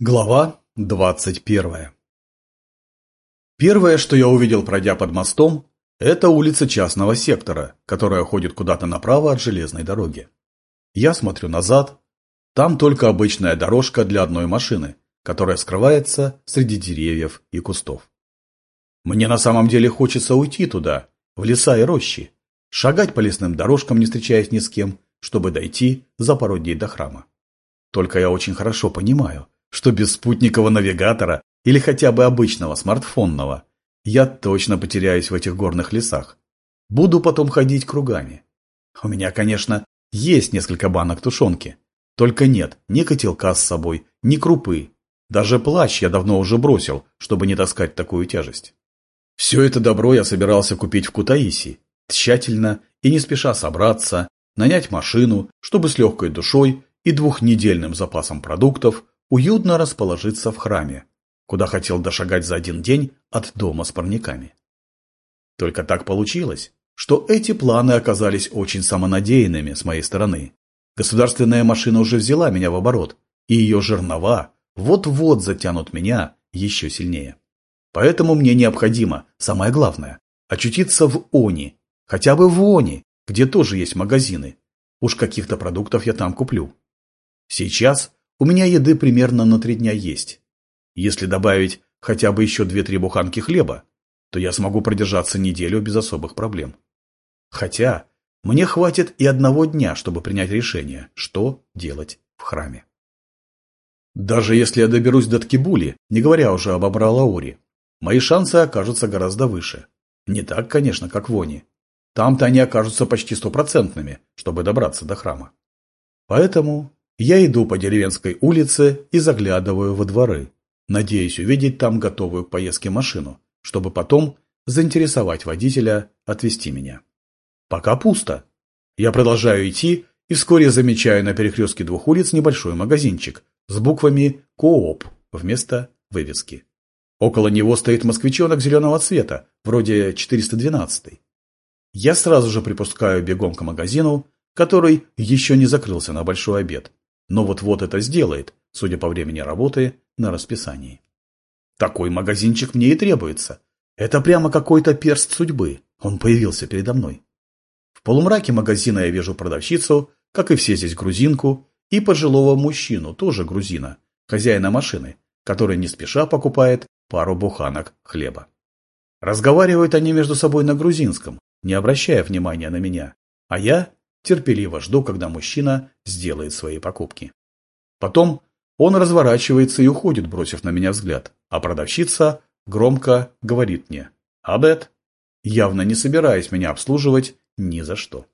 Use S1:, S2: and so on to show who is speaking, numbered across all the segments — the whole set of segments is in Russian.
S1: Глава двадцать первая Первое, что я увидел, пройдя под мостом, это улица частного сектора, которая ходит куда-то направо от железной дороги. Я смотрю назад, там только обычная дорожка для одной машины, которая скрывается среди деревьев и кустов. Мне на самом деле хочется уйти туда, в леса и рощи, шагать по лесным дорожкам, не встречаясь ни с кем, чтобы дойти за пару дней до храма. Только я очень хорошо понимаю – что без спутникового навигатора или хотя бы обычного смартфонного я точно потеряюсь в этих горных лесах. Буду потом ходить кругами. У меня, конечно, есть несколько банок тушенки. Только нет ни котелка с собой, ни крупы. Даже плащ я давно уже бросил, чтобы не таскать такую тяжесть. Все это добро я собирался купить в Кутаиси, тщательно и не спеша собраться, нанять машину, чтобы с легкой душой и двухнедельным запасом продуктов уютно расположиться в храме, куда хотел дошагать за один день от дома с парниками. Только так получилось, что эти планы оказались очень самонадеянными с моей стороны. Государственная машина уже взяла меня в оборот, и ее жернова вот-вот затянут меня еще сильнее. Поэтому мне необходимо, самое главное, очутиться в Они, хотя бы в Они, где тоже есть магазины. Уж каких-то продуктов я там куплю. Сейчас у меня еды примерно на три дня есть. Если добавить хотя бы еще две-три буханки хлеба, то я смогу продержаться неделю без особых проблем. Хотя мне хватит и одного дня, чтобы принять решение, что делать в храме. Даже если я доберусь до Ткибули, не говоря уже об Абралауре, мои шансы окажутся гораздо выше. Не так, конечно, как в Вони. Там-то они окажутся почти стопроцентными, чтобы добраться до храма. Поэтому я иду по деревенской улице и заглядываю во дворы, надеясь увидеть там готовую к поездке машину, чтобы потом заинтересовать водителя отвезти меня. Пока пусто. Я продолжаю идти и вскоре замечаю на перекрестке двух улиц небольшой магазинчик с буквами «Кооп» вместо вывески. Около него стоит москвичонок зеленого цвета, вроде 412. Я сразу же припускаю бегом к магазину, который еще не закрылся на большой обед, но вот-вот это сделает, судя по времени работы на расписании. Такой магазинчик мне и требуется. Это прямо какой-то перст судьбы. Он появился передо мной. В полумраке магазина я вижу продавщицу, как и все здесь грузинку, и пожилого мужчину, тоже грузина, хозяина машины, который не спеша покупает пару буханок хлеба. Разговаривают они между собой на грузинском, не обращая внимания на меня, а я терпеливо жду, когда мужчина сделает свои покупки. Потом он разворачивается и уходит, бросив на меня взгляд, а продавщица громко говорит мне «Абет», явно не собираясь меня обслуживать ни за что.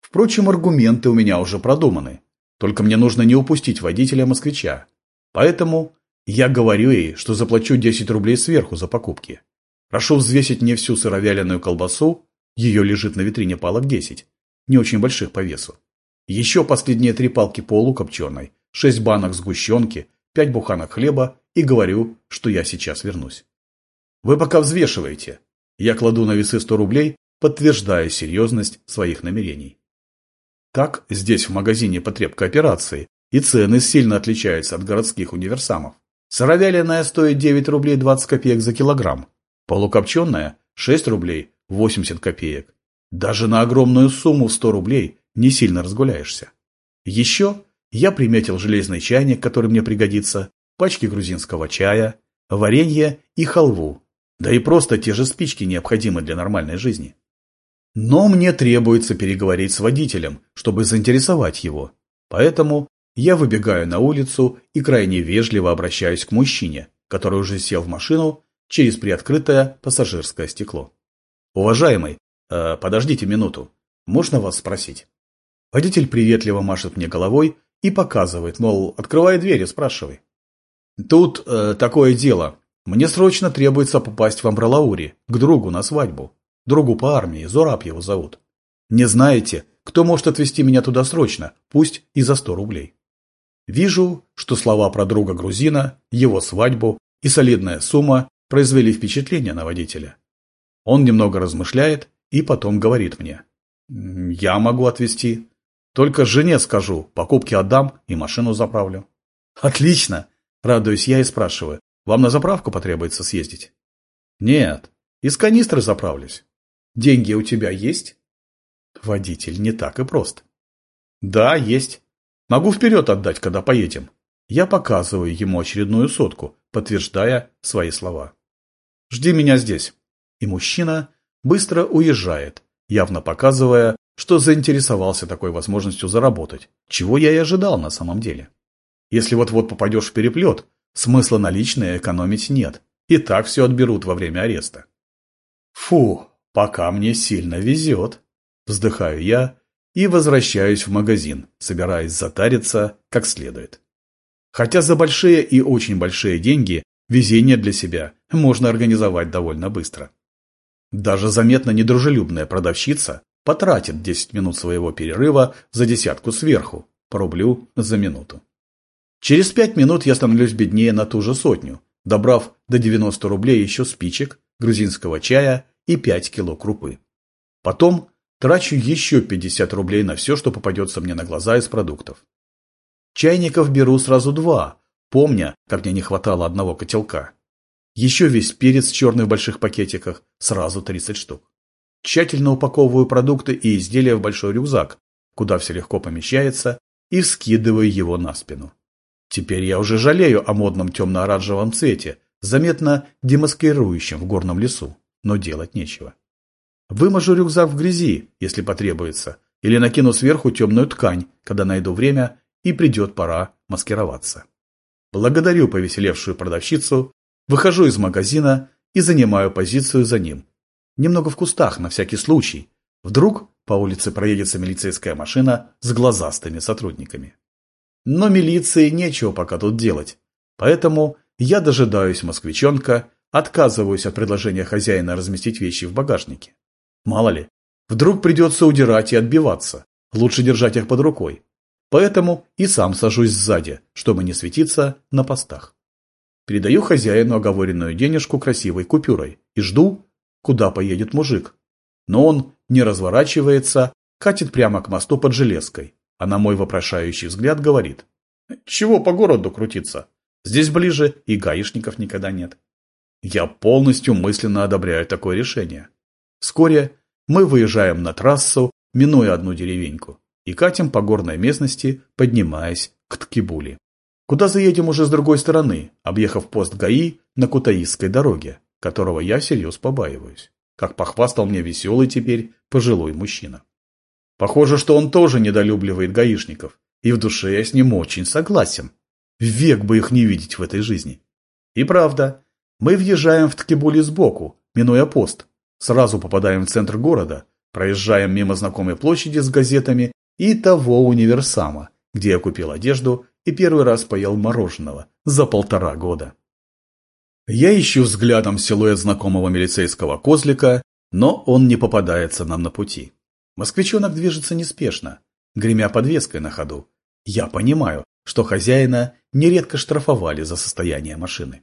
S1: Впрочем, аргументы у меня уже продуманы, только мне нужно не упустить водителя-москвича. Поэтому я говорю ей, что заплачу 10 рублей сверху за покупки. Прошу взвесить мне всю сыровяленую колбасу, ее лежит на витрине палок 10, не очень больших по весу. Еще последние три палки полукопченой, шесть банок сгущенки, пять буханок хлеба и говорю, что я сейчас вернусь. Вы пока взвешиваете. Я кладу на весы 100 рублей, подтверждая серьезность своих намерений. Так, здесь в магазине потреб кооперации, и цены сильно отличаются от городских универсамов. Сыровяленая стоит 9 рублей 20 копеек за килограмм, полукопченая – 6 рублей 80 копеек, даже на огромную сумму в 100 рублей не сильно разгуляешься. Еще я приметил железный чайник, который мне пригодится, пачки грузинского чая, варенье и халву, да и просто те же спички необходимы для нормальной жизни. Но мне требуется переговорить с водителем, чтобы заинтересовать его. Поэтому я выбегаю на улицу и крайне вежливо обращаюсь к мужчине, который уже сел в машину через приоткрытое пассажирское стекло. Уважаемый, «Э, «Подождите минуту. Можно вас спросить?» Водитель приветливо машет мне головой и показывает, мол, открывай дверь и спрашивай. «Тут э, такое дело. Мне срочно требуется попасть в Амбралаури, к другу на свадьбу. Другу по армии, Зораб его зовут. Не знаете, кто может отвезти меня туда срочно, пусть и за сто рублей?» Вижу, что слова про друга грузина, его свадьбу и солидная сумма произвели впечатление на водителя. Он немного размышляет и потом говорит мне. Я могу отвезти. Только жене скажу, покупки отдам и машину заправлю. Отлично. Радуюсь я и спрашиваю, вам на заправку потребуется съездить? Нет, из канистры заправлюсь. Деньги у тебя есть? Водитель не так и прост. Да, есть. Могу вперед отдать, когда поедем. Я показываю ему очередную сотку, подтверждая свои слова. Жди меня здесь. И мужчина быстро уезжает, явно показывая, что заинтересовался такой возможностью заработать, чего я и ожидал на самом деле. Если вот-вот попадешь в переплет, смысла наличные экономить нет, и так все отберут во время ареста. Фу, пока мне сильно везет, вздыхаю я и возвращаюсь в магазин, собираясь затариться как следует. Хотя за большие и очень большие деньги везение для себя можно организовать довольно быстро. Даже заметно недружелюбная продавщица потратит 10 минут своего перерыва за десятку сверху, по рублю за минуту. Через 5 минут я становлюсь беднее на ту же сотню, добрав до 90 рублей еще спичек, грузинского чая и 5 кило крупы. Потом трачу еще 50 рублей на все, что попадется мне на глаза из продуктов. Чайников беру сразу два, помня, как мне не хватало одного котелка. Еще весь перец черный в больших пакетиках, сразу 30 штук. Тщательно упаковываю продукты и изделия в большой рюкзак, куда все легко помещается, и скидываю его на спину. Теперь я уже жалею о модном темно-оранжевом цвете, заметно демаскирующем в горном лесу, но делать нечего. Выможу рюкзак в грязи, если потребуется, или накину сверху темную ткань, когда найду время и придет пора маскироваться. Благодарю повеселевшую продавщицу, выхожу из магазина и занимаю позицию за ним. Немного в кустах, на всякий случай. Вдруг по улице проедется милицейская машина с глазастыми сотрудниками. Но милиции нечего пока тут делать, поэтому я дожидаюсь москвичонка, отказываюсь от предложения хозяина разместить вещи в багажнике. Мало ли, вдруг придется удирать и отбиваться, лучше держать их под рукой. Поэтому и сам сажусь сзади, чтобы не светиться на постах. Передаю хозяину оговоренную денежку красивой купюрой и жду, куда поедет мужик. Но он не разворачивается, катит прямо к мосту под железкой, а на мой вопрошающий взгляд говорит. Чего по городу крутиться? Здесь ближе и гаишников никогда нет. Я полностью мысленно одобряю такое решение. Вскоре мы выезжаем на трассу, минуя одну деревеньку и катим по горной местности, поднимаясь к Ткибули. Куда заедем уже с другой стороны, объехав пост ГАИ на Кутаисской дороге, которого я всерьез побаиваюсь, как похвастал мне веселый теперь пожилой мужчина. Похоже, что он тоже недолюбливает гаишников, и в душе я с ним очень согласен. Век бы их не видеть в этой жизни. И правда, мы въезжаем в Ткибули сбоку, минуя пост, сразу попадаем в центр города, проезжаем мимо знакомой площади с газетами и того универсама, где я купил одежду и первый раз поел мороженого за полтора года. Я ищу взглядом силуэт знакомого милицейского козлика, но он не попадается нам на пути. Москвичонок движется неспешно, гремя подвеской на ходу. Я понимаю, что хозяина нередко штрафовали за состояние машины.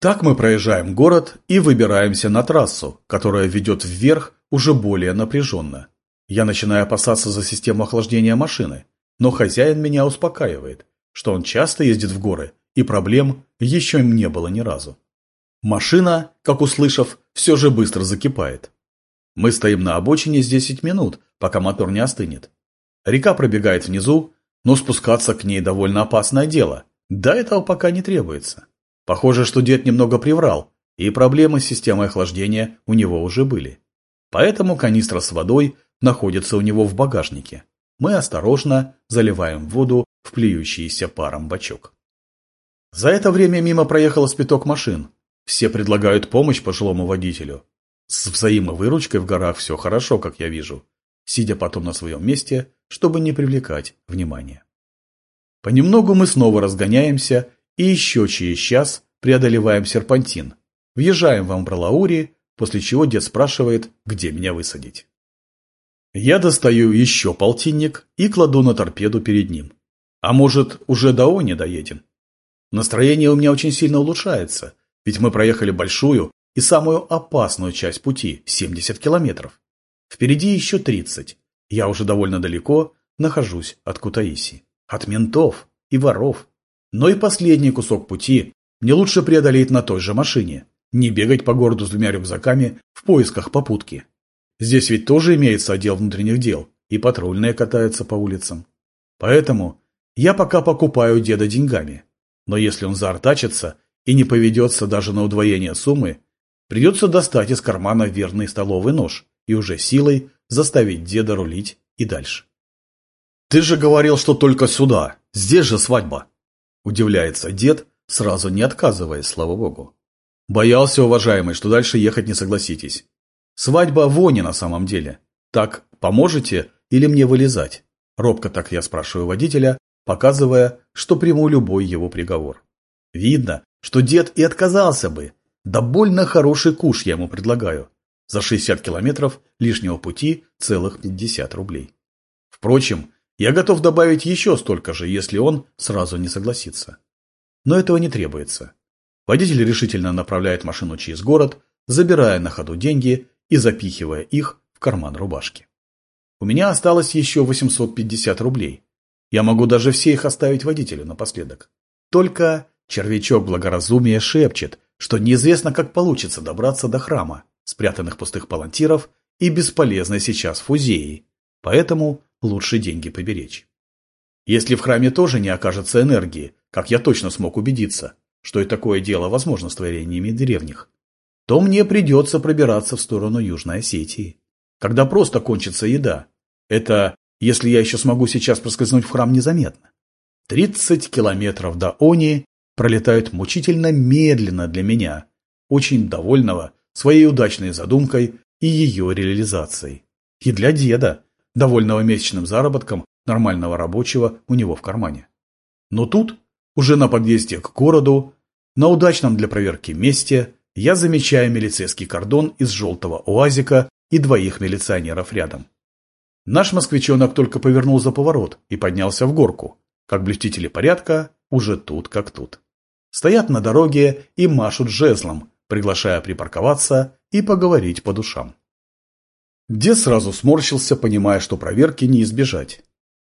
S1: Так мы проезжаем город и выбираемся на трассу, которая ведет вверх уже более напряженно, я начинаю опасаться за систему охлаждения машины, но хозяин меня успокаивает, что он часто ездит в горы, и проблем еще не было ни разу. Машина, как услышав, все же быстро закипает. Мы стоим на обочине с 10 минут, пока мотор не остынет. Река пробегает внизу, но спускаться к ней довольно опасное дело. До этого пока не требуется. Похоже, что дед немного приврал, и проблемы с системой охлаждения у него уже были. Поэтому канистра с водой находится у него в багажнике. Мы осторожно заливаем воду в плюющийся паром бачок. За это время мимо проехало спиток машин. Все предлагают помощь пожилому водителю. С взаимовыручкой в горах все хорошо, как я вижу, сидя потом на своем месте, чтобы не привлекать внимания. Понемногу мы снова разгоняемся и еще через час преодолеваем серпантин. Въезжаем в Амбралаури, после чего дед спрашивает, где меня высадить. Я достаю еще полтинник и кладу на торпеду перед ним. А может, уже до Они доедем? Настроение у меня очень сильно улучшается, ведь мы проехали большую и самую опасную часть пути – 70 километров. Впереди еще 30. Я уже довольно далеко нахожусь от Кутаиси. От ментов и воров. Но и последний кусок пути мне лучше преодолеть на той же машине, не бегать по городу с двумя рюкзаками в поисках попутки. Здесь ведь тоже имеется отдел внутренних дел, и патрульные катаются по улицам. Поэтому я пока покупаю деда деньгами. Но если он заортачится и не поведется даже на удвоение суммы, придется достать из кармана верный столовый нож и уже силой заставить деда рулить и дальше. «Ты же говорил, что только сюда, здесь же свадьба!» Удивляется дед, сразу не отказываясь, слава богу. Боялся, уважаемый, что дальше ехать не согласитесь. Свадьба вони на самом деле. Так, поможете или мне вылезать? Робко так я спрашиваю водителя, показывая, что приму любой его приговор. Видно, что дед и отказался бы. Да больно хороший куш я ему предлагаю. За 60 километров лишнего пути целых 50 рублей. Впрочем, я готов добавить еще столько же, если он сразу не согласится. Но этого не требуется. Водитель решительно направляет машину через город, забирая на ходу деньги и запихивая их в карман рубашки. У меня осталось еще 850 рублей. Я могу даже все их оставить водителю напоследок. Только червячок благоразумия шепчет, что неизвестно, как получится добраться до храма, спрятанных пустых палантиров и бесполезной сейчас фузеи, поэтому лучше деньги поберечь. Если в храме тоже не окажется энергии, как я точно смог убедиться, что и такое дело возможно с творениями древних, то мне придется пробираться в сторону Южной Осетии. Когда просто кончится еда. Это если я еще смогу сейчас проскользнуть в храм незаметно. Тридцать километров до Они пролетают мучительно медленно для меня, очень довольного своей удачной задумкой и ее реализацией. И для деда, довольного месячным заработком нормального рабочего у него в кармане. Но тут, уже на подъезде к городу, на удачном для проверки месте, я замечаю милицейский кордон из желтого уазика и двоих милиционеров рядом. Наш москвичонок только повернул за поворот и поднялся в горку, как блюстители порядка уже тут как тут. Стоят на дороге и машут жезлом, приглашая припарковаться и поговорить по душам. Дед сразу сморщился, понимая, что проверки не избежать.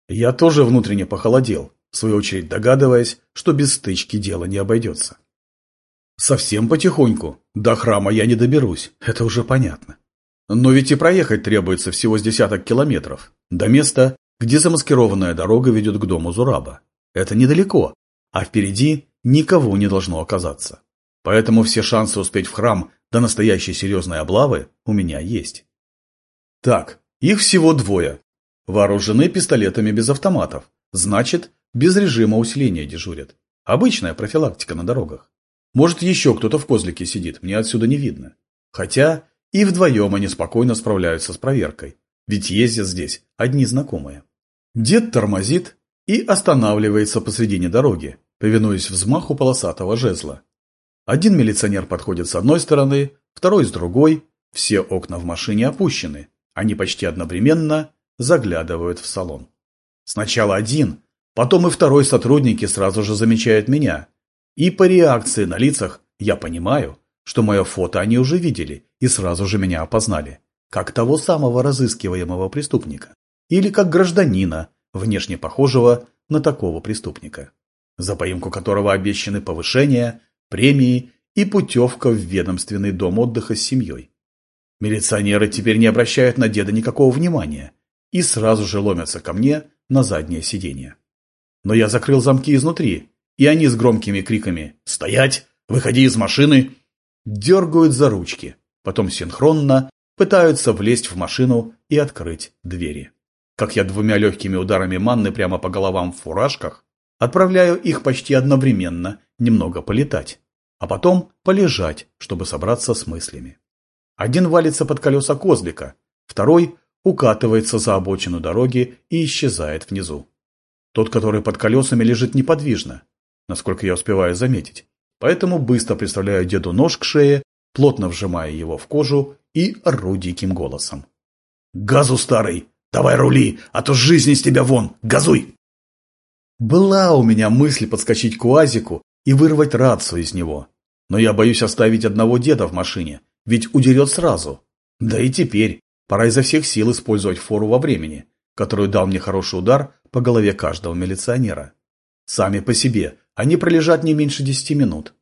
S1: Я тоже внутренне похолодел, в свою очередь догадываясь, что без стычки дело не обойдется. Совсем потихоньку. До храма я не доберусь, это уже понятно. Но ведь и проехать требуется всего с десяток километров. До места, где замаскированная дорога ведет к дому Зураба. Это недалеко, а впереди никого не должно оказаться. Поэтому все шансы успеть в храм до настоящей серьезной облавы у меня есть. Так, их всего двое. Вооружены пистолетами без автоматов. Значит, без режима усиления дежурят. Обычная профилактика на дорогах. Может, еще кто-то в козлике сидит, мне отсюда не видно. Хотя и вдвоем они спокойно справляются с проверкой, ведь ездят здесь одни знакомые. Дед тормозит и останавливается посредине дороги, повинуясь взмаху полосатого жезла. Один милиционер подходит с одной стороны, второй с другой, все окна в машине опущены, они почти одновременно заглядывают в салон. Сначала один, потом и второй сотрудники сразу же замечают меня, и по реакции на лицах я понимаю, что мое фото они уже видели и сразу же меня опознали, как того самого разыскиваемого преступника, или как гражданина, внешне похожего на такого преступника, за поимку которого обещаны повышение, премии и путевка в ведомственный дом отдыха с семьей. Милиционеры теперь не обращают на деда никакого внимания и сразу же ломятся ко мне на заднее сиденье. Но я закрыл замки изнутри и они с громкими криками «Стоять! Выходи из машины!» Дергают за ручки, потом синхронно пытаются влезть в машину и открыть двери. Как я двумя легкими ударами манны прямо по головам в фуражках отправляю их почти одновременно немного полетать, а потом полежать, чтобы собраться с мыслями. Один валится под колеса козлика, второй укатывается за обочину дороги и исчезает внизу. Тот, который под колесами, лежит неподвижно, насколько я успеваю заметить. Поэтому быстро представляю деду нож к шее, плотно вжимая его в кожу и ору диким голосом. «Газу, старый! Давай рули, а то жизнь из тебя вон! Газуй!» Была у меня мысль подскочить к УАЗику и вырвать рацию из него. Но я боюсь оставить одного деда в машине, ведь удерет сразу. Да и теперь пора изо всех сил использовать фору во времени, которую дал мне хороший удар по голове каждого милиционера. Сами по себе они пролежат не меньше десяти минут.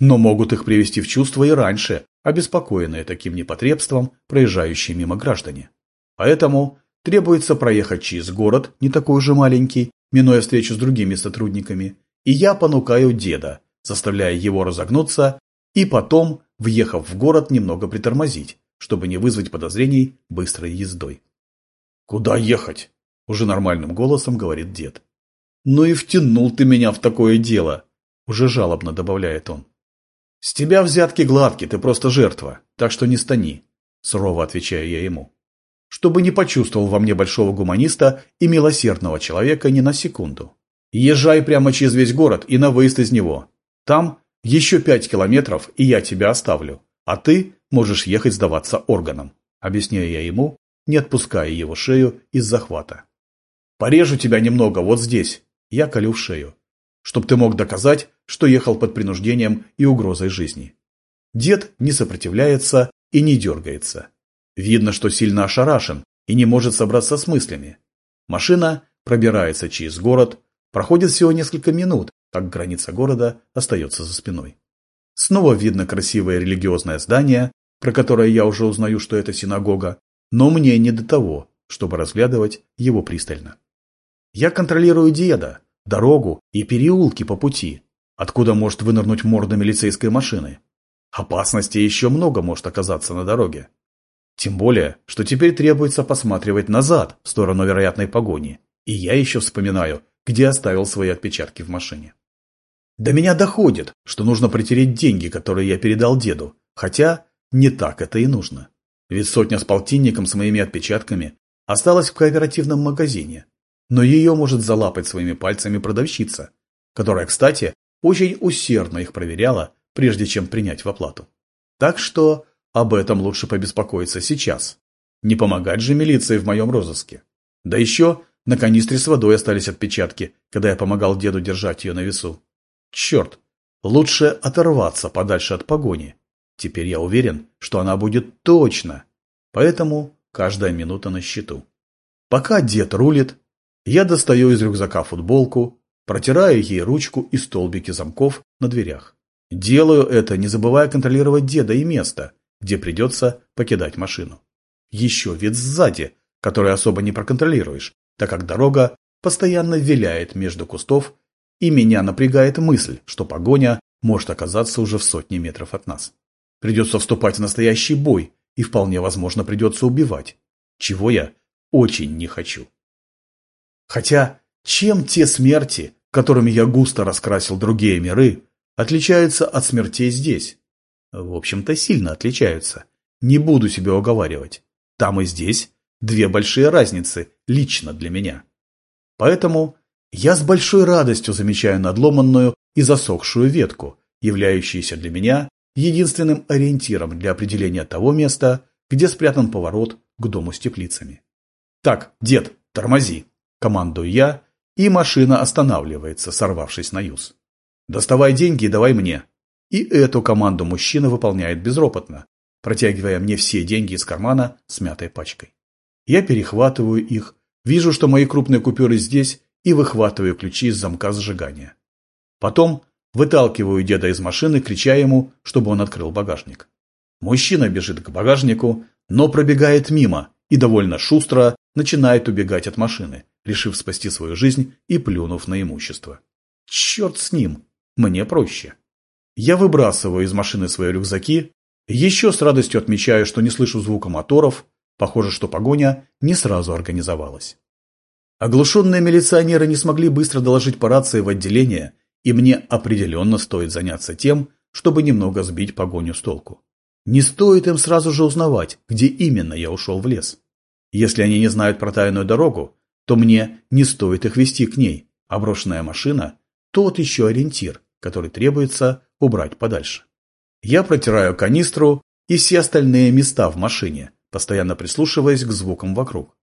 S1: Но могут их привести в чувство и раньше, обеспокоенные таким непотребством проезжающие мимо граждане. Поэтому требуется проехать через город, не такой уже маленький, минуя встречу с другими сотрудниками, и я понукаю деда, заставляя его разогнуться и потом, въехав в город, немного притормозить, чтобы не вызвать подозрений быстрой ездой. «Куда ехать?» – уже нормальным голосом говорит дед. «Ну и втянул ты меня в такое дело!» – уже жалобно добавляет он. «С тебя взятки гладкие, ты просто жертва, так что не стани», – сурово отвечаю я ему. Чтобы не почувствовал во мне большого гуманиста и милосердного человека ни на секунду. Езжай прямо через весь город и на выезд из него. Там еще пять километров, и я тебя оставлю, а ты можешь ехать сдаваться органам», – объясняю я ему, не отпуская его шею из захвата. «Порежу тебя немного вот здесь», – я колю в шею, чтоб ты мог доказать, что ехал под принуждением и угрозой жизни. Дед не сопротивляется и не дергается. Видно, что сильно ошарашен и не может собраться с мыслями. Машина пробирается через город, проходит всего несколько минут, как граница города остается за спиной. Снова видно красивое религиозное здание, про которое я уже узнаю, что это синагога, но мне не до того, чтобы разглядывать его пристально. Я контролирую деда, дорогу и переулки по пути, откуда может вынырнуть морда милицейской машины. Опасности еще много может оказаться на дороге. Тем более, что теперь требуется посматривать назад, в сторону вероятной погони. И я еще вспоминаю, где оставил свои отпечатки в машине. До меня доходит, что нужно притереть деньги, которые я передал деду, хотя не так это и нужно. Ведь сотня с полтинником с моими отпечатками осталась в кооперативном магазине, но ее может залапать своими пальцами продавщица, которая, кстати, очень усердно их проверяла, прежде чем принять в оплату. Так что об этом лучше побеспокоиться сейчас. Не помогать же милиции в моем розыске. Да еще на канистре с водой остались отпечатки, когда я помогал деду держать ее на весу. Черт, лучше оторваться подальше от погони. Теперь я уверен, что она будет точно. Поэтому каждая минута на счету. Пока дед рулит, я достаю из рюкзака футболку, протираю ей ручку и столбики замков на дверях. Делаю это, не забывая контролировать деда и место, где придется покидать машину. Еще вид сзади, который особо не проконтролируешь, так как дорога постоянно виляет между кустов, и меня напрягает мысль, что погоня может оказаться уже в сотне метров от нас. Придется вступать в настоящий бой, и вполне возможно придется убивать, чего я очень не хочу. Хотя, чем те смерти, которыми я густо раскрасил другие миры, отличаются от смертей здесь? В общем-то, сильно отличаются. Не буду себя уговаривать. Там и здесь две большие разницы лично для меня. Поэтому я с большой радостью замечаю надломанную и засохшую ветку, являющуюся для меня единственным ориентиром для определения того места, где спрятан поворот к дому с теплицами. «Так, дед, тормози!» – командую я, и машина останавливается, сорвавшись на юз. «Доставай деньги и давай мне», и эту команду мужчина выполняет безропотно, протягивая мне все деньги из кармана с мятой пачкой. Я перехватываю их, вижу, что мои крупные купюры здесь, и выхватываю ключи из замка зажигания. Потом выталкиваю деда из машины, крича ему, чтобы он открыл багажник. Мужчина бежит к багажнику, но пробегает мимо и довольно шустро начинает убегать от машины, решив спасти свою жизнь и плюнув на имущество. Черт с ним, мне проще. Я выбрасываю из машины свои рюкзаки, еще с радостью отмечаю, что не слышу звука моторов, похоже, что погоня не сразу организовалась. Оглушенные милиционеры не смогли быстро доложить по рации в отделение, и мне определенно стоит заняться тем, чтобы немного сбить погоню с толку. Не стоит им сразу же узнавать, где именно я ушел в лес. Если они не знают про тайную дорогу, то мне не стоит их вести к ней, а брошенная машина – тот еще ориентир, который требуется убрать подальше. Я протираю канистру и все остальные места в машине, постоянно прислушиваясь к звукам вокруг.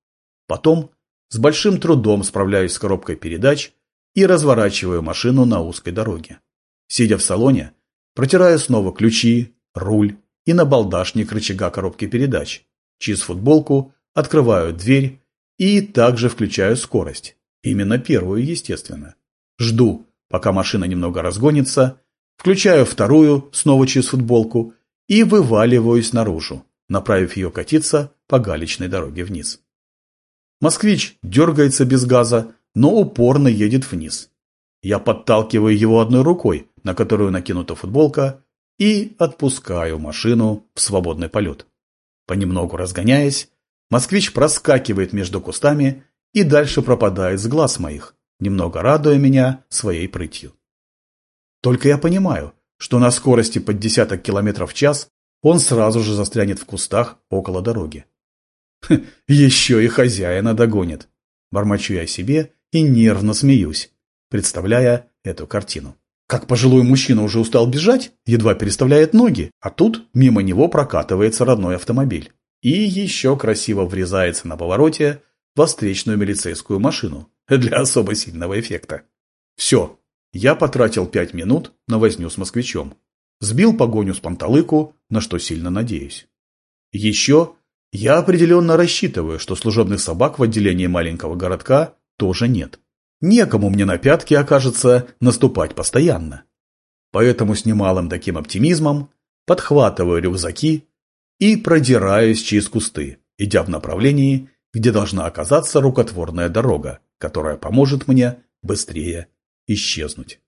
S1: Потом с большим трудом справляюсь с коробкой передач и разворачиваю машину на узкой дороге. Сидя в салоне, протираю снова ключи, руль и набалдашник рычага коробки передач. Через футболку открываю дверь и также включаю скорость. Именно первую, естественно. Жду, пока машина немного разгонится, включаю вторую, снова через футболку, и вываливаюсь наружу, направив ее катиться по галечной дороге вниз. Москвич дергается без газа, но упорно едет вниз. Я подталкиваю его одной рукой, на которую накинута футболка, и отпускаю машину в свободный полет. Понемногу разгоняясь, москвич проскакивает между кустами и дальше пропадает с глаз моих, немного радуя меня своей прытью. Только я понимаю, что на скорости под десяток километров в час он сразу же застрянет в кустах около дороги. еще и хозяина догонит. Бормочу я себе и нервно смеюсь, представляя эту картину. Как пожилой мужчина уже устал бежать, едва переставляет ноги, а тут мимо него прокатывается родной автомобиль. И еще красиво врезается на повороте во встречную милицейскую машину для особо сильного эффекта. Все, я потратил пять минут на возню с москвичом. Сбил погоню с панталыку, на что сильно надеюсь. Еще я определенно рассчитываю, что служебных собак в отделении маленького городка тоже нет. Некому мне на пятки окажется наступать постоянно. Поэтому с немалым таким оптимизмом подхватываю рюкзаки и продираюсь через кусты, идя в направлении, где должна оказаться рукотворная дорога, которая поможет мне быстрее исчезнуть.